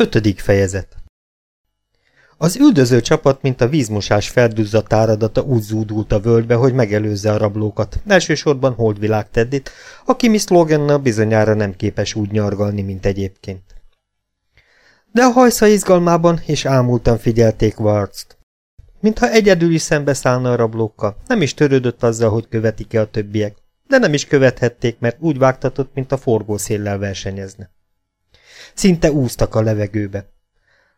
Ötödik fejezet Az üldöző csapat, mint a vízmosás felduzzadt áradata úgy zúdult a völgybe, hogy megelőzze a rablókat, elsősorban Holdvilág Teddit, aki Miss Logannal bizonyára nem képes úgy nyargalni, mint egyébként. De a hajsza izgalmában és ámultan figyelték Warzt. Mintha egyedül is szembeszállna a rablókkal, nem is törődött azzal, hogy követik-e a többiek, de nem is követhették, mert úgy vágtatott, mint a forgószéllel versenyezne. Szinte úztak a levegőbe.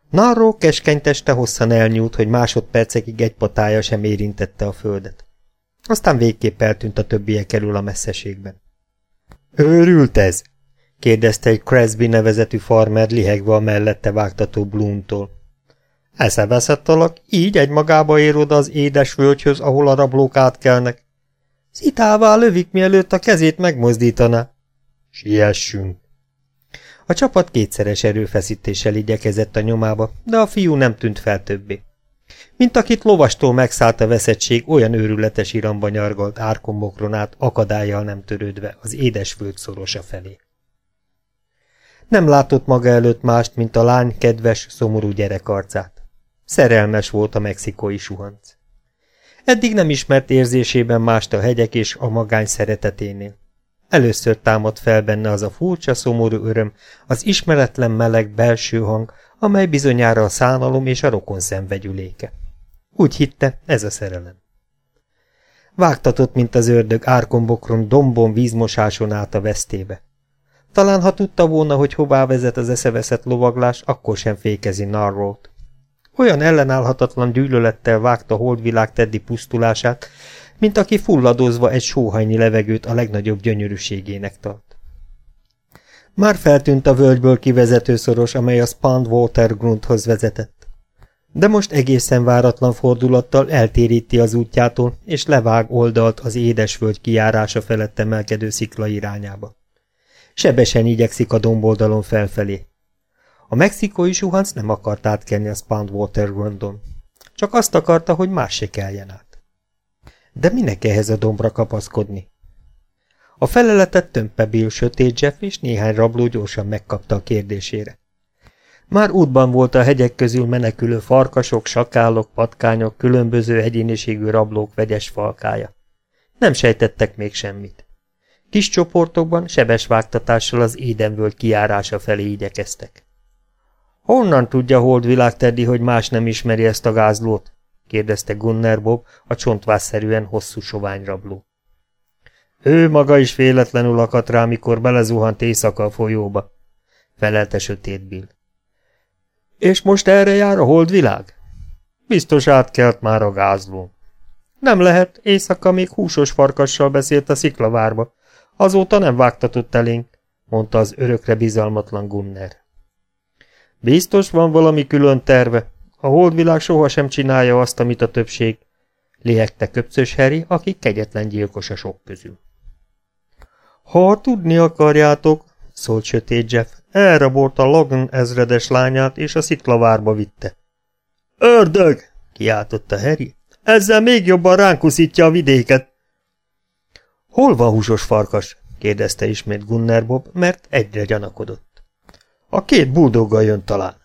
Narró keskeny teste hosszan elnyúlt, hogy másodpercekig egy patája sem érintette a földet. Aztán végképp eltűnt a többiek elől a messzeségben. Őrült ez? kérdezte egy Cresby nevezetű farmer lihegve a mellette vágtató Blumtól. Eszeveszettalak, így egy magába ér oda az édes völgyhöz, ahol a rablók átkelnek. Szitává lövik, mielőtt a kezét megmozdítaná. Siessünk! A csapat kétszeres erőfeszítéssel igyekezett a nyomába, de a fiú nem tűnt fel többé. Mint akit lovastól megszállt a veszettség, olyan őrületes iramba nyargalt árkombokron át, akadályjal nem törődve, az édes föld szorosa felé. Nem látott maga előtt mást, mint a lány kedves, szomorú gyerekarcát. Szerelmes volt a mexikói suhanc. Eddig nem ismert érzésében mást a hegyek és a magány szereteténél. Először támadt fel benne az a furcsa, szomorú öröm, az ismeretlen meleg belső hang, amely bizonyára a szánalom és a rokon szenvegyüléke. Úgy hitte, ez a szerelem. Vágtatott, mint az ördög árkombokron, dombon, vízmosáson át a vesztébe. Talán ha tudta volna, hogy hová vezet az eszeveszett lovaglás, akkor sem fékezi Narrót. Olyan ellenállhatatlan gyűlölettel vágta holdvilág teddi pusztulását, mint aki fulladozva egy sóhajnyi levegőt a legnagyobb gyönyörűségének tart. Már feltűnt a völgyből kivezető szoros, amely a Spand Watergrundhoz vezetett. De most egészen váratlan fordulattal eltéríti az útjától, és levág oldalt az édesvölgy kiárása felett emelkedő szikla irányába. Sebesen igyekszik a domboldalon felfelé. A mexikói suhanc nem akart átkelni a Spand Watergrundon. Csak azt akarta, hogy más se keljen át. De minek ehhez a dombra kapaszkodni? A feleletet Tömpe Bill, Sötét Jeff és néhány rabló gyorsan megkapta a kérdésére. Már útban volt a hegyek közül menekülő farkasok, sakálok, patkányok, különböző egyéniségű rablók vegyes falkája. Nem sejtettek még semmit. Kis csoportokban sebes vágtatással az édenvöld kiárása felé igyekeztek. Honnan tudja Holdvilág Teddy, hogy más nem ismeri ezt a gázlót? Kérdezte Gunnar Bob, a csontvásszerűen hosszú sovány rabló. Ő maga is véletlenül akadt rá, mikor belezuhant éjszaka a folyóba, felelte sötét Bill. És most erre jár a holdvilág? Biztos átkelt már a gázló. Nem lehet, éjszaka még húsos farkassal beszélt a sziklavárba. Azóta nem vágtatott elénk, mondta az örökre bizalmatlan Gunner. Biztos van valami külön terve, a holdvilág sohasem csinálja azt, amit a többség, lihegte köpcös Harry, aki kegyetlen gyilkos a sok közül. Ha tudni akarjátok, szólt sötét Jeff, elrabolta Logan ezredes lányát, és a sziklavárba vitte. Ördög! kiáltotta Harry. Ezzel még jobban ránk a vidéket. Hol van húsos farkas? kérdezte ismét Gunnar Bob, mert egyre gyanakodott. A két buldoggal jön talán.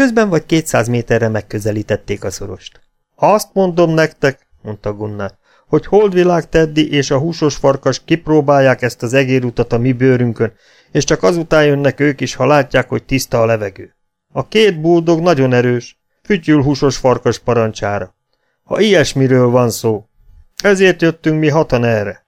Közben vagy kétszáz méterre megközelítették a szorost. Azt mondom nektek, mondta Gunnar, hogy holdvilág Teddy és a húsos farkas kipróbálják ezt az egérutat a mi bőrünkön, és csak azután jönnek ők is, ha látják, hogy tiszta a levegő. A két buldog nagyon erős, fütyül húsos farkas parancsára. Ha ilyesmiről van szó. Ezért jöttünk mi hatan erre.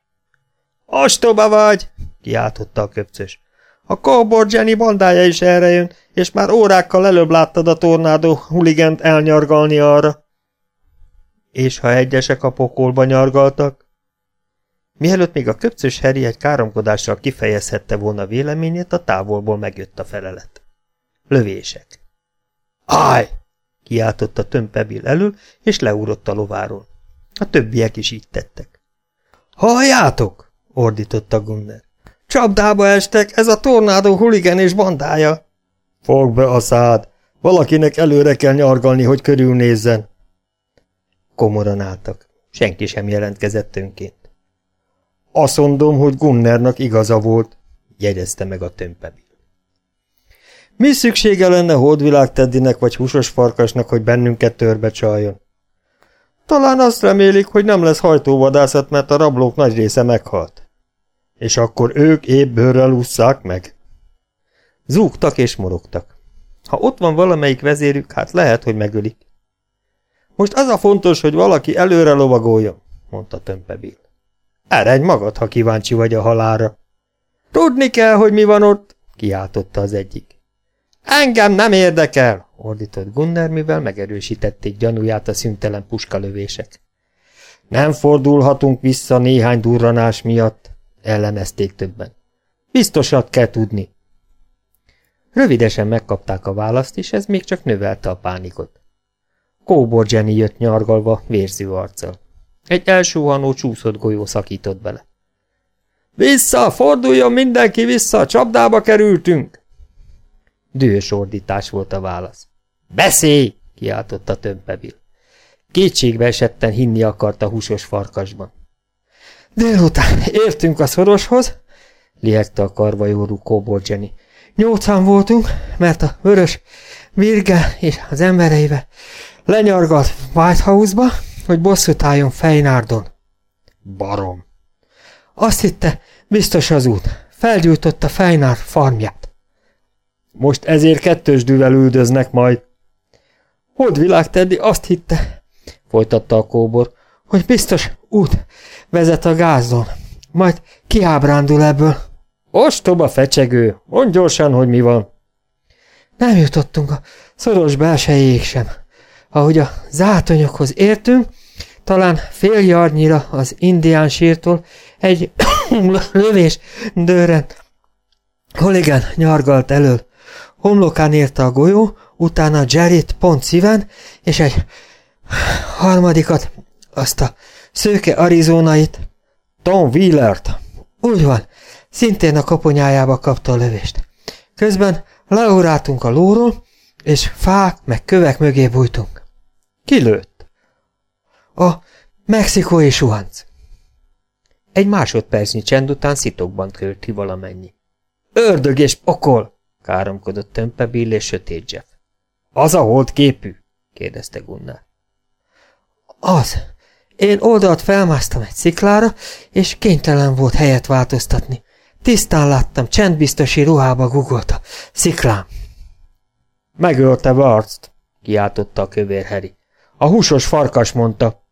Ostoba vagy! kiáltotta a köpcös. A Cowboy Jenny bandája is erre jön, és már órákkal előbb láttad a tornádó huligent elnyargalni arra. És ha egyesek a pokolba nyargaltak? Mielőtt még a köpcös Harry egy káromkodással kifejezhette volna véleményét, a távolból megjött a felelet. Lövések. Állj! kiáltotta Tömpebil elől, és leúrott a lováról. A többiek is így tettek. Halljátok! ordította Gunner. Csapdába estek, ez a tornádó huligen és bandája. Fog be a szád, valakinek előre kell nyargalni, hogy körülnézzen. Komoran álltak, senki sem jelentkezett önként. Azt mondom, hogy Gunnernak igaza volt, jegyezte meg a tömpebil. Mi szüksége lenne hódvilág Teddynek vagy húsos farkasnak, hogy bennünket törbe csaljon? Talán azt remélik, hogy nem lesz hajtóvadászat, mert a rablók nagy része meghalt. És akkor ők épp bőrrel ússzák meg. Zúgtak és morogtak. Ha ott van valamelyik vezérük, hát lehet, hogy megölik. Most az a fontos, hogy valaki előre lovagoljon, mondta Tömpebil. Eredj magad, ha kíváncsi vagy a halára. Tudni kell, hogy mi van ott, kiáltotta az egyik. Engem nem érdekel, ordított Gunnar, mivel megerősítették gyanúját a szüntelen puskalövések. Nem fordulhatunk vissza néhány durranás miatt, ellenezték többen. Biztosat kell tudni. Rövidesen megkapták a választ, és ez még csak növelte a pánikot. Kóbor Jenny jött nyargalva, vérző arccal. Egy elsúhanó csúszott golyó szakított bele. Vissza, forduljon mindenki vissza, csapdába kerültünk! Dühös ordítás volt a válasz. Beszélj! kiáltotta Tömpebil. Kétségbe esetten hinni akart a húsos farkasban. Délután értünk a szoroshoz, liegte a karvajórú Kóbor Jenny. Nyolcan voltunk, mert a vörös Virge és az embereivel lenyargalt Whitehouse-ba, hogy bosszút álljon Fejnárdon. Barom. Azt hitte, biztos az út. Felgyújtotta Fejnár farmját. Most ezért kettős düvel üldöznek majd. világ Teddy azt hitte, folytatta a kóbor, hogy biztos út vezet a gázon. Majd kiábrándul ebből. Ostoba fecsegő, mondd gyorsan, hogy mi van. Nem jutottunk a szoros belsejéig sem. Ahogy a zátonyokhoz értünk, talán fél jarnyira az indián sírtól egy lövés dőren. Holigán nyargalt elől. Homlokán érte a golyó, utána Jerryt pont szíven, és egy harmadikat, azt a szőke arizonait, Tom Wheelert. Úgy van, szintén a koponyájába kapta a lövést. Közben leóráltunk a lóról, és fák meg kövek mögé bújtunk. Ki lőtt? A mexikói suhanc. Egy másodpercnyi csend után szitokban költi valamennyi. Ördög és pokol! káromkodott Tömpe Bill és Sötét Jeff. Az a hold képű? kérdezte Gunnar. Az. Én oldalt felmásztam egy sziklára, és kénytelen volt helyet változtatni. Tisztán láttam, csendbiztosi ruhába gugolt a sziklám. Megölte Varzt, kiáltotta a kövér Harry. A húsos farkas mondta.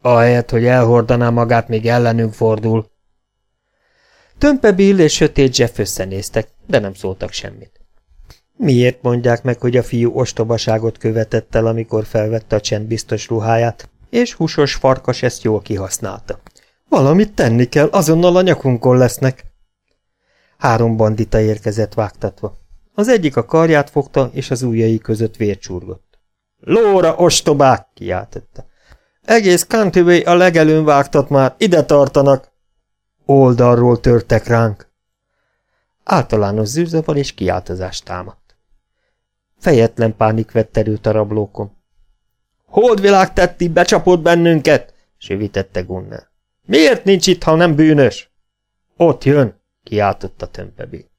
Ahelyett, hogy elhordaná magát, még ellenünk fordul. Tömpe Bill és Sötét Jeff összenéztek, de nem szóltak semmit. Miért mondják meg, hogy a fiú ostobaságot követett el, amikor felvette a csendbiztos ruháját, és húsos farkas ezt jól kihasználta? Valamit tenni kell, azonnal a nyakunkon lesznek. Három bandita érkezett vágtatva. Az egyik a karját fogta, és az ujjai között vércsurgott. Lóra, ostobák! kiáltotta. Egész Canterbury a legelőn vágtat már, ide tartanak! Oldalról törtek ránk. Általános zűrzavar és kiáltozást támadt. Fejetlen pánik vett erőt a rablókon. Holdvilág tetti, becsapott bennünket! sövítette Gunnar. Miért nincs itt, ha nem bűnös? Ott jön, kiáltotta Tömpebé.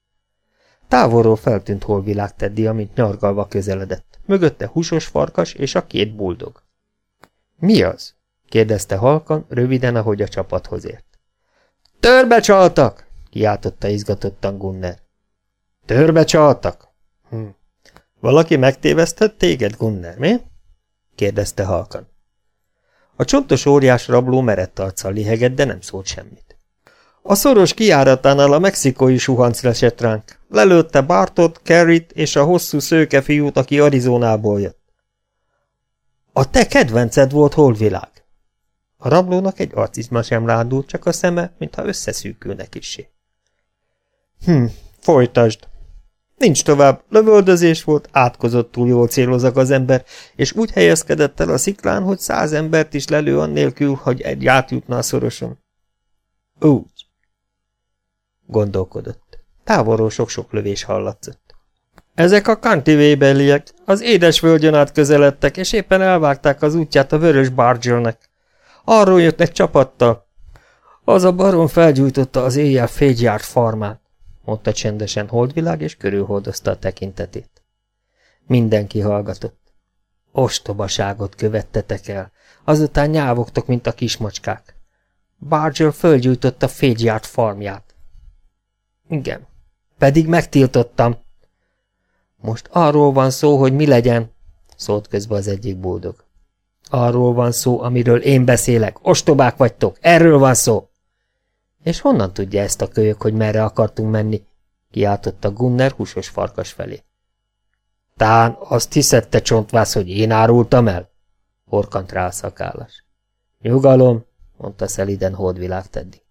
Távolról feltűnt holvilág Teddy, amint nyargalva közeledett. Mögötte húsos farkas és a két buldog. Mi az? kérdezte halkan, röviden, ahogy a csapathoz ért. Törbe csaltak! kiáltotta izgatottan Gunner. Törbe csaltak? Hm. Valaki megtévesztett téged, Gunner, mi? Kérdezte halkan. A csontos óriás rabló merett arccal lihegett, de nem szólt semmit. A szoros kiáratánál a mexikói suhanc lesett ránk. Lelőtte Bartot, Kerrit és a hosszú szőke fiút, aki Arizonából jött. A te kedvenced volt holvilág. A rablónak egy arcizma sem rádult, csak a szeme, mintha összeszűkülne kisé. Hm, folytasd. Nincs tovább, lövöldözés volt, átkozottul jól célozak az ember, és úgy helyezkedett el a sziklán, hogy száz embert is lelő annélkül, hogy egy átjutna a szoroson. Úgy. Gondolkodott. Távolról sok-sok lövés hallatszott. Ezek a kantivébeliek az édes völgyön át közeledtek, és éppen elvágták az útját a vörös bargyolnek. Arról jött egy csapattal. Az a baron felgyújtotta az éjjel fégyjárt farmát. Mondta csendesen Holdvilág, és körülhordozta a tekintetét. Mindenki hallgatott. Ostobaságot követtetek el, azután nyávogtok, mint a kismacskák. Bargel fölgyújtotta Fégyárt farmját. Igen, pedig megtiltottam. Most arról van szó, hogy mi legyen, szólt közbe az egyik boldog. Arról van szó, amiről én beszélek. Ostobák vagytok, erről van szó. És honnan tudja ezt a kölyök, hogy merre akartunk menni? kiáltotta Gunner húsos farkas felé. Tán azt hiszed, te csontvász, hogy én árultam el? Horkant rá a szakállas. Nyugalom, mondta szeliden Holdvilág Teddy.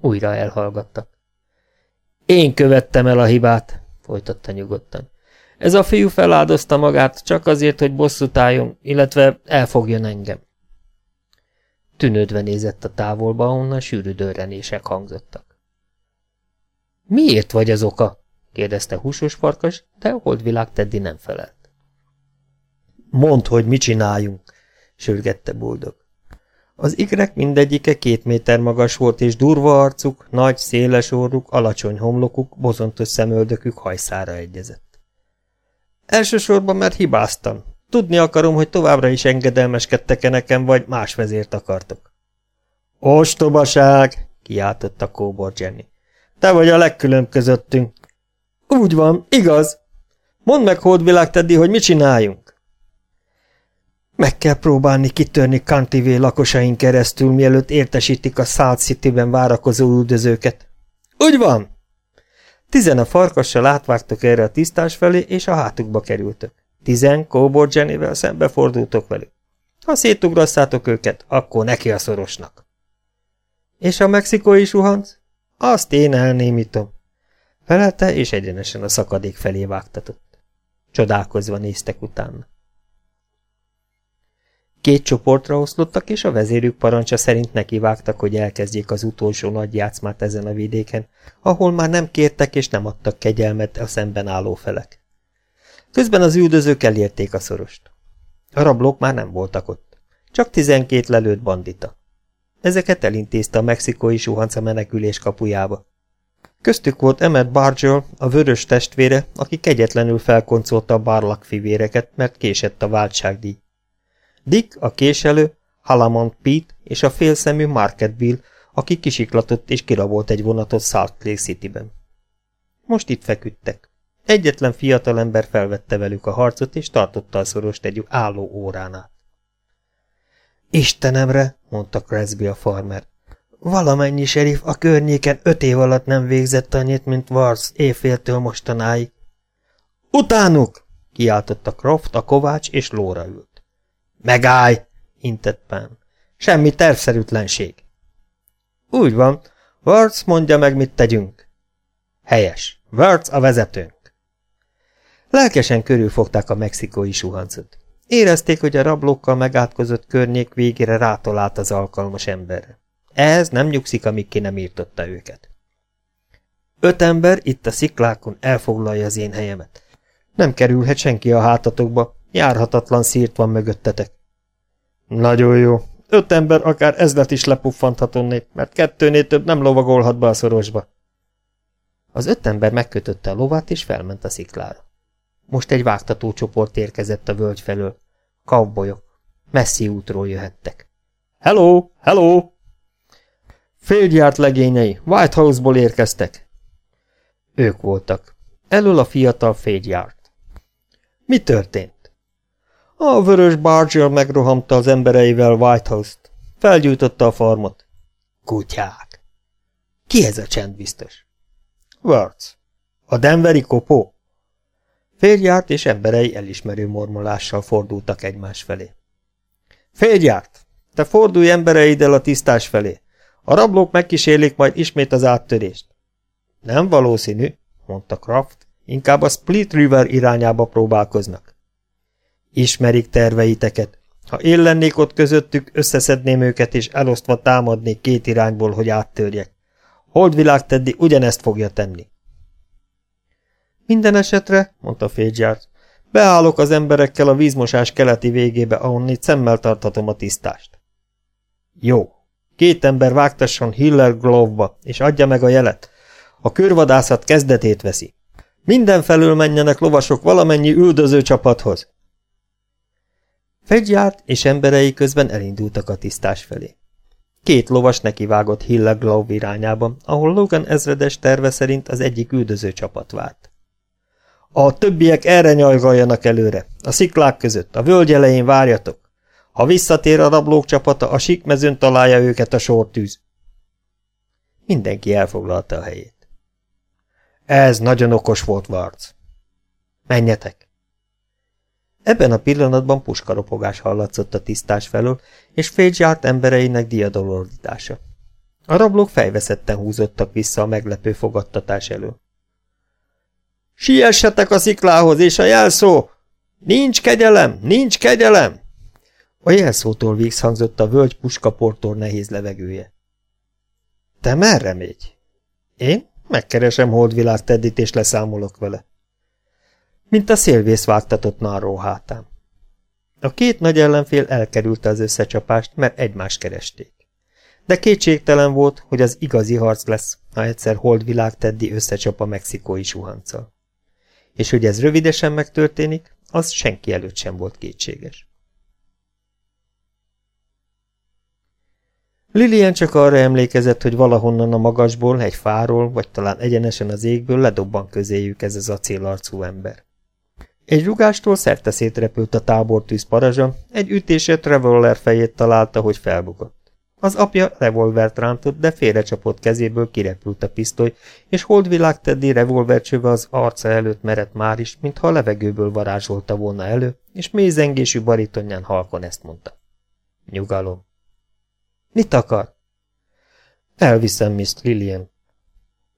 Újra elhallgattak. Én követtem el a hibát, folytatta nyugodtan. Ez a fiú feláldozta magát csak azért, hogy bosszút álljon, illetve elfogjon engem. Tűnődve nézett a távolba, ahonnan sűrű dörrenések hangzottak. Miért vagy az oka? kérdezte húsos farkas, de a holdvilág Teddy nem felelt. Mondd, hogy mit csináljunk, sürgette boldog. Az igrek mindegyike két méter magas volt, és durva arcuk, nagy, széles orruk, alacsony homlokuk, bozontos szemöldökük hajszára egyezett. Elsősorban, mert hibáztam. Tudni akarom, hogy továbbra is engedelmeskedtek-e nekem, vagy más vezért akartok. Ostobaság! kiáltotta Kóbor Jenny. Te vagy a legkülönb közöttünk. Úgy van, igaz. Mondd meg, Hódvilág Teddy, hogy mit csináljunk. Meg kell próbálni kitörni Cantivé lakosain keresztül, mielőtt értesítik a South City-ben várakozó üldözőket. Úgy van! Tizen a farkassal átvágtak erre a tisztás felé, és a hátukba kerültek. Tizen Kóbor Jennyvel szembefordultok velük. Ha szétugrasszátok őket, akkor neki a szorosnak. És a mexikói suhanc? Azt én elnémítom. Felelte, és egyenesen a szakadék felé vágtatott. Csodálkozva néztek utána. Két csoportra oszlottak, és a vezérük parancsa szerint nekivágtak, hogy elkezdjék az utolsó nagy játszmát ezen a vidéken, ahol már nem kértek és nem adtak kegyelmet a szemben álló felek. Közben az üldözők elérték a szorost. A rablók már nem voltak ott. Csak tizenkét lelőtt bandita. Ezeket elintézte a mexikói suhanca menekülés kapujába. Köztük volt Emmet Bargel, a vörös testvére, aki kegyetlenül felkoncolta a barlak fivéreket, mert késett a váltságdíj. Dick, a késelő, Halamont Pete és a félszemű Market Bill, aki kisiklatott és kirabolt egy vonatot Salt Lake City-ben. Most itt feküdtek. Egyetlen fiatalember felvette velük a harcot, és tartotta a szorost egy álló óránál. Istenemre, mondta Cresby a farmer. Valamennyi serif a környéken öt év alatt nem végzett annyit, mint Vars éjféltől mostanáig. Utánuk! kiáltotta Croft, a kovács és lóra ült. Megállj! intett Pán. Semmi tervszerűtlenség. Úgy van. Words mondja meg, mit tegyünk. Helyes. Words a vezetőnk. Lelkesen körülfogták a mexikói suhancot. Érezték, hogy a rablókkal megátkozott környék végére rátolált az alkalmas emberre. Ehhez nem nyugszik, amíg ki nem írtotta őket. Öt ember itt a sziklákon elfoglalja az én helyemet. Nem kerülhet senki a hátatokba, járhatatlan szírt van mögöttetek. Nagyon jó. Öt ember akár ezlet is lepuffanthat onnét, mert kettőnél több nem lovagolhat be a szorosba. Az öt ember megkötötte a lovát, és felment a sziklára. Most egy vágtató csoport érkezett a völgy felől. Kavbolyok. Messzi útról jöhettek. Hello! Hello! Félgyárt legényei, Whitehouse-ból érkeztek. Ők voltak. Elől a fiatal félgyárt. Mi történt? A vörös Barger megrohamta az embereivel Whitehouse-t. Felgyújtotta a farmot. Kutyák. Ki ez a csendbiztos? Words. A Denveri kopó? Férjárt és emberei elismerő mormolással fordultak egymás felé. Férjárt, te fordulj embereiddel a tisztás felé. A rablók megkísérlik majd ismét az áttörést. Nem valószínű, mondta Kraft, inkább a Split River irányába próbálkoznak. Ismerik terveiteket. Ha én lennék ott közöttük, összeszedném őket és elosztva támadnék két irányból, hogy áttörjek. Holdvilág Teddy ugyanezt fogja tenni. Minden esetre, mondta Fégyárt, beállok az emberekkel a vízmosás keleti végébe, ahonnit szemmel tartatom a tisztást. Jó. Két ember vágtasson Hiller Glove-ba, és adja meg a jelet. A körvadászat kezdetét veszi. Mindenfelől menjenek lovasok valamennyi üldöző csapathoz. Fegyját és emberei közben elindultak a tisztás felé. Két lovas nekivágott Hillaglav irányában, ahol Logan ezredes terve szerint az egyik üldöző csapat várt. A többiek erre nyajgaljanak előre, a sziklák között, a völgy elején várjatok. Ha visszatér a rablók csapata, a sikmezőn találja őket a sortűz. Mindenki elfoglalta a helyét. Ez nagyon okos volt, Varc. Menjetek! Ebben a pillanatban puskaropogás hallatszott a tisztás felől, és Fégy járt embereinek diadalordítása. A rablók fejveszetten húzottak vissza a meglepő fogadtatás elől. Siessetek a sziklához, és a jelszó! Nincs kegyelem, nincs kegyelem! A jelszótól vízhangzott a völgy puskaportor nehéz levegője. Te merre mégy? Én? Megkeresem Holdvilág Teddit, és leszámolok vele. Mint a szélvész vágtatott narró hátán. A két nagy ellenfél elkerülte az összecsapást, mert egymást keresték. De kétségtelen volt, hogy az igazi harc lesz, ha egyszer Holdvilág Teddy összecsap a mexikói suhanccal. És hogy ez rövidesen megtörténik, az senki előtt sem volt kétséges. Lilian csak arra emlékezett, hogy valahonnan a magasból, egy fáról, vagy talán egyenesen az égből ledobban közéjük ez az acélarcú ember. Egy rugástól szerte szétrepült a tábortűz parazsa, egy ütését revolver fejét találta, hogy felbukott. Az apja revolvert rántott, de félrecsapott kezéből kirepült a pisztoly, és holdvilág Teddy revolvercsöve az arca előtt merett már is, mintha a levegőből varázsolta volna elő, és mézengésű baritonján halkon ezt mondta. Nyugalom. Mit akar? Elviszem, Miss Lillian.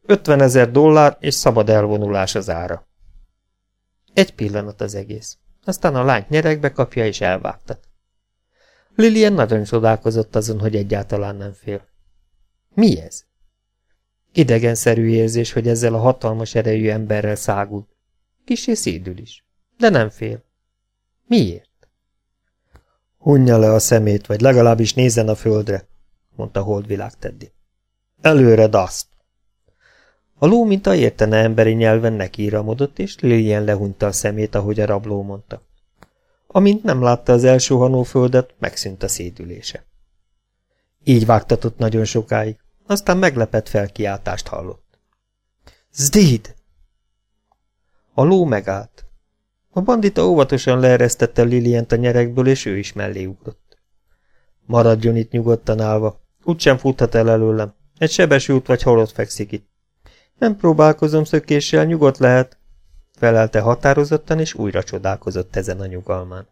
Ötven ezer dollár és szabad elvonulás az ára. Egy pillanat az egész. Aztán a lányt nyerekbe kapja és elvágtat. Lillian nagyon csodálkozott azon, hogy egyáltalán nem fél. Mi ez? Idegenszerű érzés, hogy ezzel a hatalmas erejű emberrel szágul. Kisé szédül is, de nem fél. Miért? Hunja le a szemét, vagy legalábbis nézzen a földre, mondta Holdvilág Teddy. Előre, Dust! A ló, mint a értene emberi nyelven nekiíramodott, és Lillian lehunta a szemét, ahogy a rabló mondta. Amint nem látta az első hanóföldet, megszűnt a szédülése. Így vágtatott nagyon sokáig, aztán meglepett felkiáltást hallott. Zdid! A ló megállt. A bandita óvatosan leeresztette Lilient a nyerekből, és ő is mellé ugrott. Maradjon itt nyugodtan állva, úgysem futhat el előlem. Egy sebesült vagy halott fekszik itt. Nem próbálkozom szökéssel, nyugodt lehet, felelte határozottan, és újra csodálkozott ezen a nyugalmán.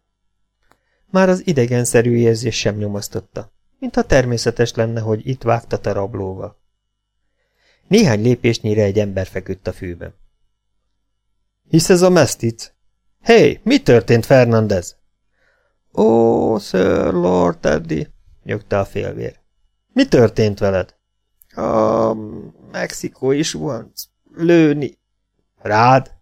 Már az idegenszerű érzés sem nyomasztotta, mintha természetes lenne, hogy itt vágtat a rablóval. Néhány lépésnyire egy ember feküdt a fűben. Hisz ez a mesztic? Hé, hey, mi történt, Fernandez? Ó, Sir Lord Teddy, nyögte a félvér. Mi történt veled? A mexikói suhanc. Lőni. Rád?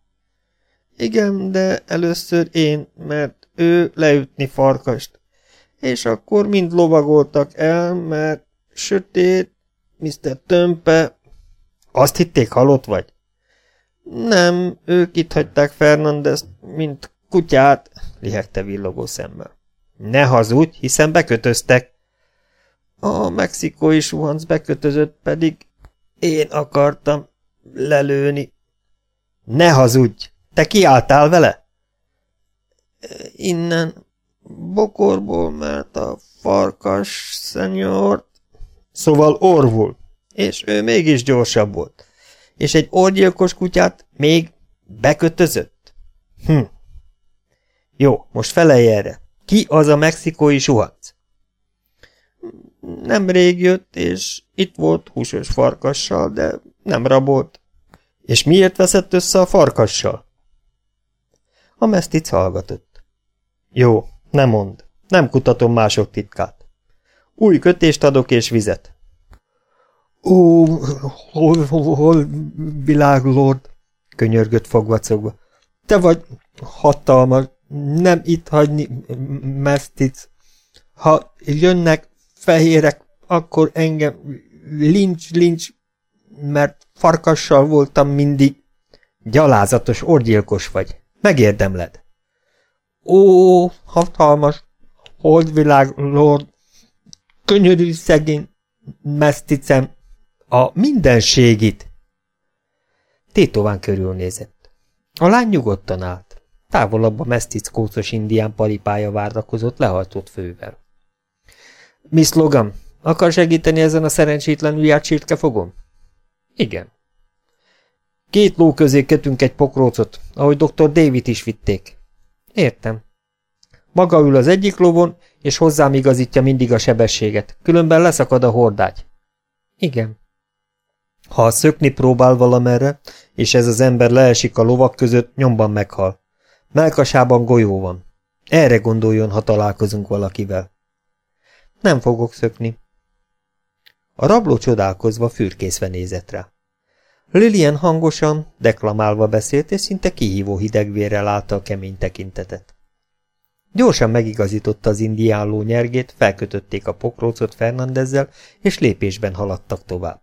Igen, de először én, mert ő leütni farkast. És akkor mind lovagoltak el, mert sötét, Mr. Tömpe... Azt hitték, halott vagy? Nem, ők itt hagyták Fernandezt, mint kutyát, lihegte villogó szemmel. Ne hazudj, hiszen bekötöztek. A mexikói suhanc bekötözött pedig én akartam lelőni. Ne hazudj! Te kiálltál vele? Innen, bokorból, mert a farkas szenyort... Szóval orvul, és ő mégis gyorsabb volt. És egy orgyilkos kutyát még bekötözött? Hm. Jó, most felelj erre. Ki az a mexikói suhanc? Nemrég jött, és itt volt húsos farkassal, de nem rabolt. És miért veszett össze a farkassal? A mesztic hallgatott. Jó, nem mond. Nem kutatom mások titkát. Új kötést adok és vizet. Ó, hol, hol, hol világlord, könyörgött fogvacogva. Te vagy hatalmas, nem itt hagyni, mesztic. Ha jönnek, fehérek, akkor engem lincs, lincs, mert farkassal voltam mindig. Gyalázatos orgyilkos vagy. Megérdemled. Ó, hatalmas, holdvilág, lord, könyörű szegény, meszticem, a mindenségit. Tétován körülnézett. A lány nyugodtan állt. Távolabb a mesztic kócos indián paripája várdakozott lehajtott fővel. Miss Logan, akar segíteni ezen a szerencsétlen ujját sírtke fogom? Igen. Két ló közé kötünk egy pokrócot, ahogy dr. David is vitték. Értem. Maga ül az egyik lóvon, és hozzám igazítja mindig a sebességet, különben leszakad a hordágy. Igen. Ha szökni próbál valamerre, és ez az ember leesik a lovak között, nyomban meghal. Melkasában golyó van. Erre gondoljon, ha találkozunk valakivel. Nem fogok szökni. A rabló csodálkozva fürkészve nézett rá. Lillian hangosan, deklamálva beszélt, és szinte kihívó hidegvérrel állta a kemény tekintetet. Gyorsan megigazította az indiáló nyergét, felkötötték a pokrócot Fernandezzel, és lépésben haladtak tovább.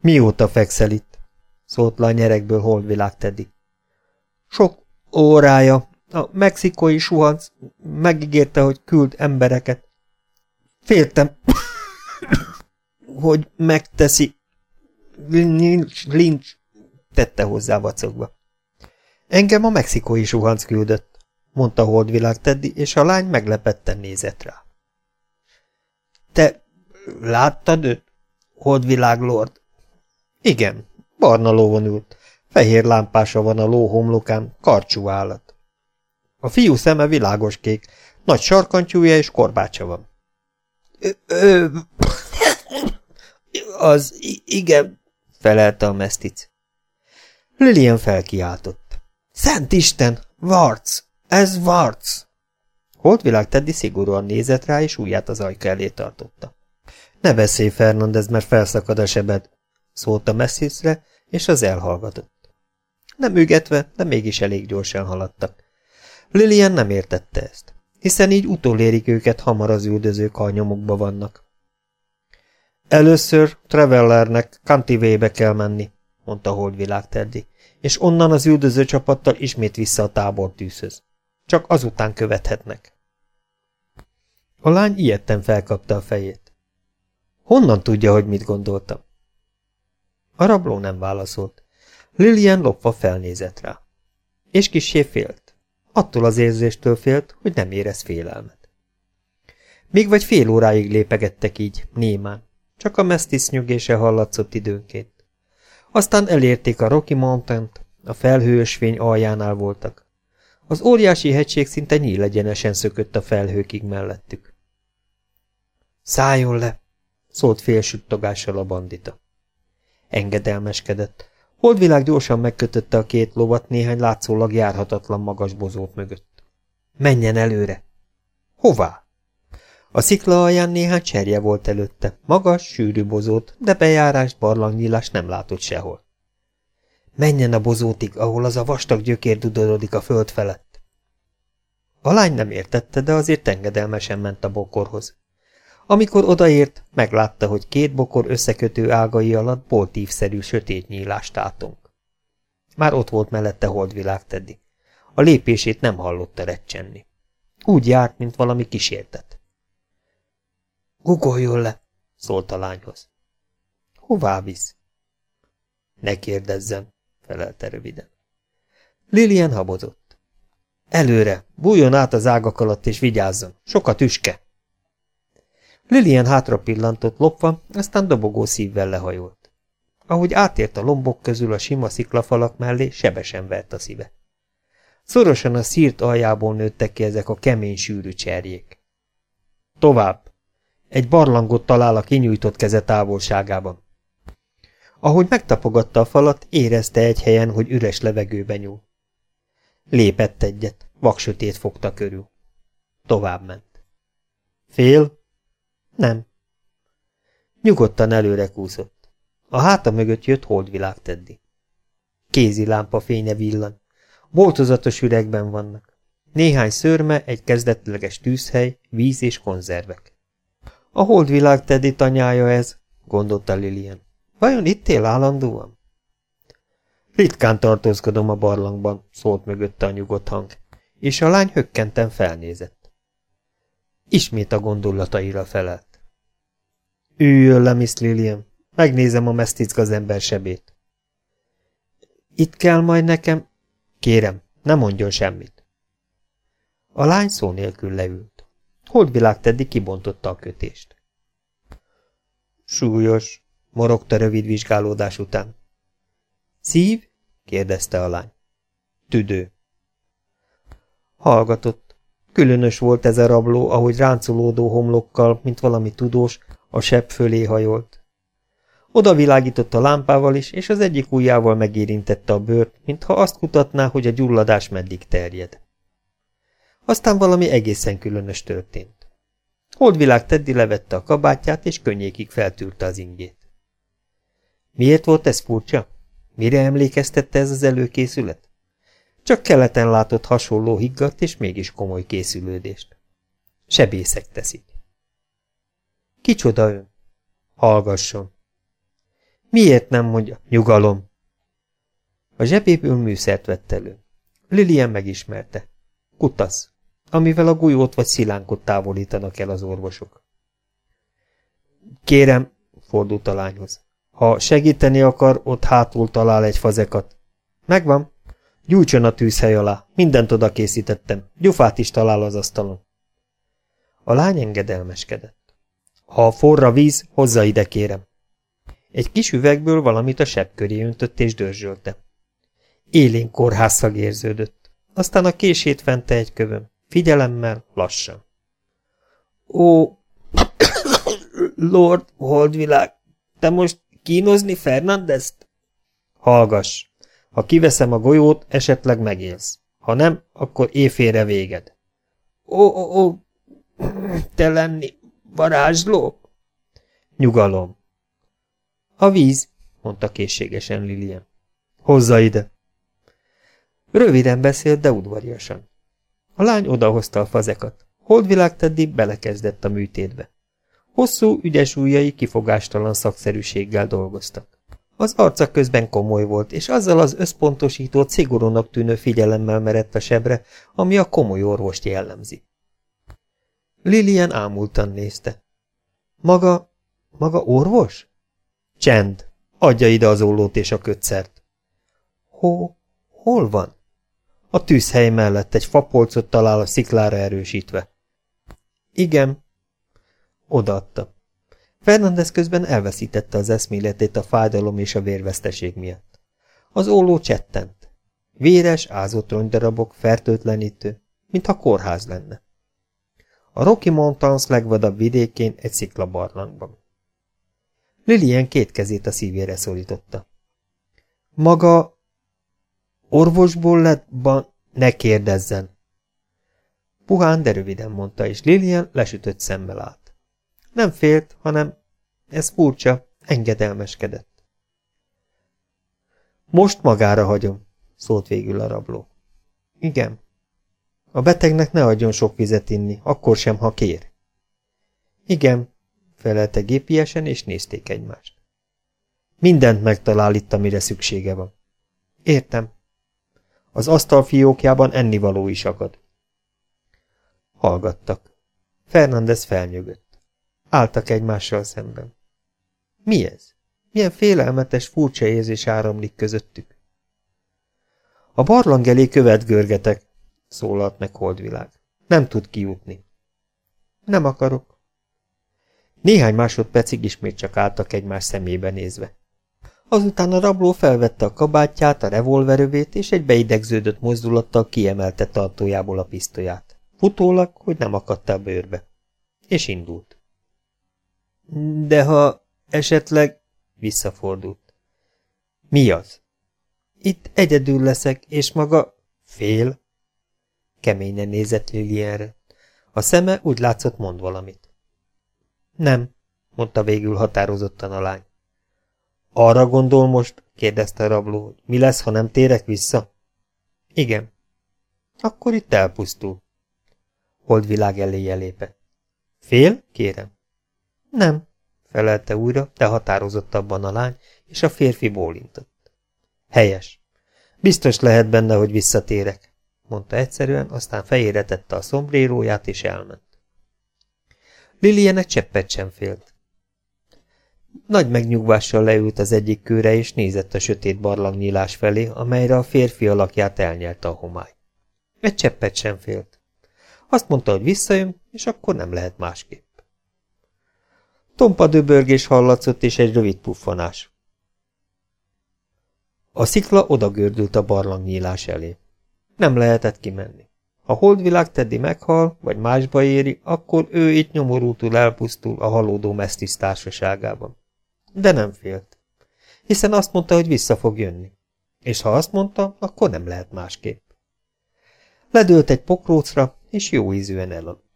Mióta fekszel itt? szólt le a nyerekből holdvilág Teddy. Sok órája. A mexikói suhanc megígérte, hogy küld embereket. Féltem, hogy megteszi. Lincs, lincs, tette hozzá vacogva. Engem a mexikói suhanc küldött, mondta Holdvilág Teddy, és a lány meglepetten nézett rá. Te láttad őt, Holdvilág lord? Igen, barna lóvon ült. Fehér lámpása van a ló homlokán, karcsú állat. A fiú szeme világos kék, nagy sarkantyúja és korbácsa van. Ö, ö, az igen, felelte a mesztic. Lilian felkiáltott. Szent Isten, Varc! Ez Varc! Holtvilág Teddy szigorúan nézett rá, és ujját az ajka elé tartotta. Ne beszélj, Fernandez, mert felszakad a sebed, szólt a messzisre, és az elhallgatott. Nem ügetve, de mégis elég gyorsan haladtak. Lilian nem értette ezt, hiszen így utolérik őket, hamar az üldözők hajnyomokba vannak. Először Travellernek Cantivébe kell menni, mondta Holdvilág Teddy, és onnan az üldöző csapattal ismét vissza a tábor tűzhöz. Csak azután követhetnek. A lány ilyetten felkapta a fejét. Honnan tudja, hogy mit gondoltam? A rabló nem válaszolt. Lilian lopva felnézett rá. És kissé félt. Attól az érzéstől félt, hogy nem érez félelmet. Még vagy fél óráig lépegettek így, némán. Csak a mesztis nyugése hallatszott időnként. Aztán elérték a Rocky Mountain-t, a felhőösvény aljánál voltak. Az óriási hegység szinte nyílegyenesen szökött a felhőkig mellettük. Szálljon le! szólt félsüttogással a bandita. Engedelmeskedett. Holdvilág gyorsan megkötötte a két lovat néhány látszólag járhatatlan magas bozót mögött. Menjen előre! Hová? A szikla alján néhány cserje volt előtte, magas, sűrű bozót, de bejárást, barlangnyílás nem látott sehol. Menjen a bozótig, ahol az a vastag gyökér dudorodik a föld felett. A lány nem értette, de azért engedelmesen ment a bokorhoz. Amikor odaért, meglátta, hogy két bokor összekötő ágai alatt boltívszerű sötét nyílást átunk. Már ott volt mellette holdvilág Teddy. A lépését nem hallotta recsenni. Úgy járt, mint valami kísértet. Gugoljon le, szólt a lányhoz. Hová visz? Ne kérdezzen, felelte röviden. Lilian habozott. Előre, bújjon át az ágak alatt és vigyázzon, sokat tüske! Lilian hátra pillantott lopva, aztán dobogó szívvel lehajolt. Ahogy átért a lombok közül a sima sziklafalak mellé, sebesen vert a szíve. Szorosan a szírt aljából nőttek ki ezek a kemény sűrű cserjék. Tovább! Egy barlangot talál a kinyújtott keze távolságában. Ahogy megtapogatta a falat, érezte egy helyen, hogy üres levegőben nyúl. Lépett egyet, vaksötét fogta körül. Tovább ment. Fél, nem. Nyugodtan előre kúszott. A háta mögött jött holdvilág Teddy. Kézi lámpa fénye villan. Boltozatos üregben vannak. Néhány szörme, egy kezdetleges tűzhely, víz és konzervek. A holdvilág Teddy tanyája ez, gondolta Lilian. Vajon itt él állandóan? Ritkán tartózkodom a barlangban, szólt mögötte a nyugodt hang, és a lány hökkenten felnézett. Ismét a gondolataira felelt. Üljön le, Miss Lillian, megnézem a meszticka ember sebét. Itt kell majd nekem? Kérem, ne mondjon semmit. A lány szó nélkül leült. Holdvilág Teddy kibontotta a kötést. Súlyos, morogta rövid vizsgálódás után. Szív? kérdezte a lány. Tüdő. Hallgatott. Különös volt ez a rabló, ahogy ráncolódó homlokkal, mint valami tudós, a sebb fölé hajolt. Oda világított a lámpával is, és az egyik ujjával megérintette a bőrt, mintha azt kutatná, hogy a gyulladás meddig terjed. Aztán valami egészen különös történt. Holdvilág Teddy levette a kabátját, és könnyékig feltűrte az ingét. Miért volt ez furcsa? Mire emlékeztette ez az előkészület? Csak keleten látott hasonló higgadt és mégis komoly készülődést. Sebészek teszik. Kicsoda ön? Hallgasson. Miért nem mondja? Nyugalom. A zsebéből műszert vett elő. Lilian megismerte. Kutasz, amivel a golyót vagy szilánkot távolítanak el az orvosok. Kérem, fordult a lányhoz. Ha segíteni akar, ott hátul talál egy fazekat. Megvan. Gyújtson a tűzhely alá. Mindent oda készítettem. Gyufát is talál az asztalon. A lány engedelmeskedett. Ha forra víz, hozza ide, kérem. Egy kis üvegből valamit a sebb köré öntött és dörzsölte. Élén kórházszag érződött. Aztán a kését fente egy kövöm. Figyelemmel, lassan. Ó, Lord Holdvilág, te most kínozni Fernandezt? Hallgass, ha kiveszem a golyót, esetleg megélsz. Ha nem, akkor éjfélre véged. Ó, ó, ó, te lenni varázsló? Nyugalom. A víz, mondta készségesen Lilian. Hozza ide. Röviden beszélt, de udvariasan. A lány odahozta a fazekat. Holdvilág Teddy belekezdett a műtétbe. Hosszú, ügyes ujjai kifogástalan szakszerűséggel dolgoztak. Az arca közben komoly volt, és azzal az összpontosított, szigorúnak tűnő figyelemmel merett a sebre, ami a komoly orvost jellemzi. Lilian ámultan nézte. Maga, maga orvos? Csend! Adja ide az ollót és a kötszert. Hó, hol van? A tűzhely mellett egy fapolcot talál a sziklára erősítve. Igen. Odaadta. Fernandez közben elveszítette az eszméletét a fájdalom és a vérveszteség miatt. Az olló csettent. Véres, ázott rongydarabok, fertőtlenítő, mintha kórház lenne. A Rocky Mountains legvadabb vidékén egy sziklabarlangban. Lilien két kezét a szívére szorította. Maga orvosból lett ban... Ne kérdezzen! Puhán, de röviden mondta, és Lilien lesütött szemmel állt. Nem félt, hanem, ez furcsa, engedelmeskedett. Most magára hagyom, szólt végül a rabló. Igen. A betegnek ne adjon sok vizet inni, akkor sem, ha kér. Igen, felelte gépiesen, és nézték egymást. Mindent megtalál itt, amire szüksége van. Értem. Az asztal fiókjában ennivaló is akad. Hallgattak. Fernández felnyögött. Álltak egymással szemben. Mi ez? Milyen félelmetes, furcsa érzés áramlik közöttük? A barlang elé követ görgetek, szólalt meg Holdvilág. Nem tud kijutni. Nem akarok. Néhány másodpercig ismét csak álltak egymás szemébe nézve. Azután a rabló felvette a kabátját, a revolverövét, és egy beidegződött mozdulattal kiemelte tartójából a pisztolyát. Futólag, hogy nem akadt a bőrbe. És indult. De ha esetleg... visszafordult. Mi az? Itt egyedül leszek, és maga... fél? Keményen nézett Lilienre. A szeme úgy látszott mond valamit. Nem, mondta végül határozottan a lány. Arra gondol most? kérdezte a rabló, hogy mi lesz, ha nem térek vissza? Igen. Akkor itt elpusztul. Holdvilág eléje lépett. Fél? Kérem. Nem, felelte újra, de határozottabban a lány, és a férfi bólintott. Helyes. Biztos lehet benne, hogy visszatérek, mondta egyszerűen, aztán fejére tette a szombréróját, és elment. Lilienek cseppet sem félt. Nagy megnyugvással leült az egyik kőre, és nézett a sötét barlangnyílás felé, amelyre a férfi alakját elnyelte a homály. Egy cseppet sem félt. Azt mondta, hogy visszajön, és akkor nem lehet másképp. Tompa döbörgés hallatszott, és egy rövid puffanás. A szikla odagördült a barlangnyílás elé. Nem lehetett kimenni. Ha holdvilág Teddy meghal, vagy másba éri, akkor ő itt nyomorútul elpusztul a halódó mesztis társaságában. De nem félt. Hiszen azt mondta, hogy vissza fog jönni. És ha azt mondta, akkor nem lehet másképp. Ledőlt egy pokrócra, és jó ízűen elaludt.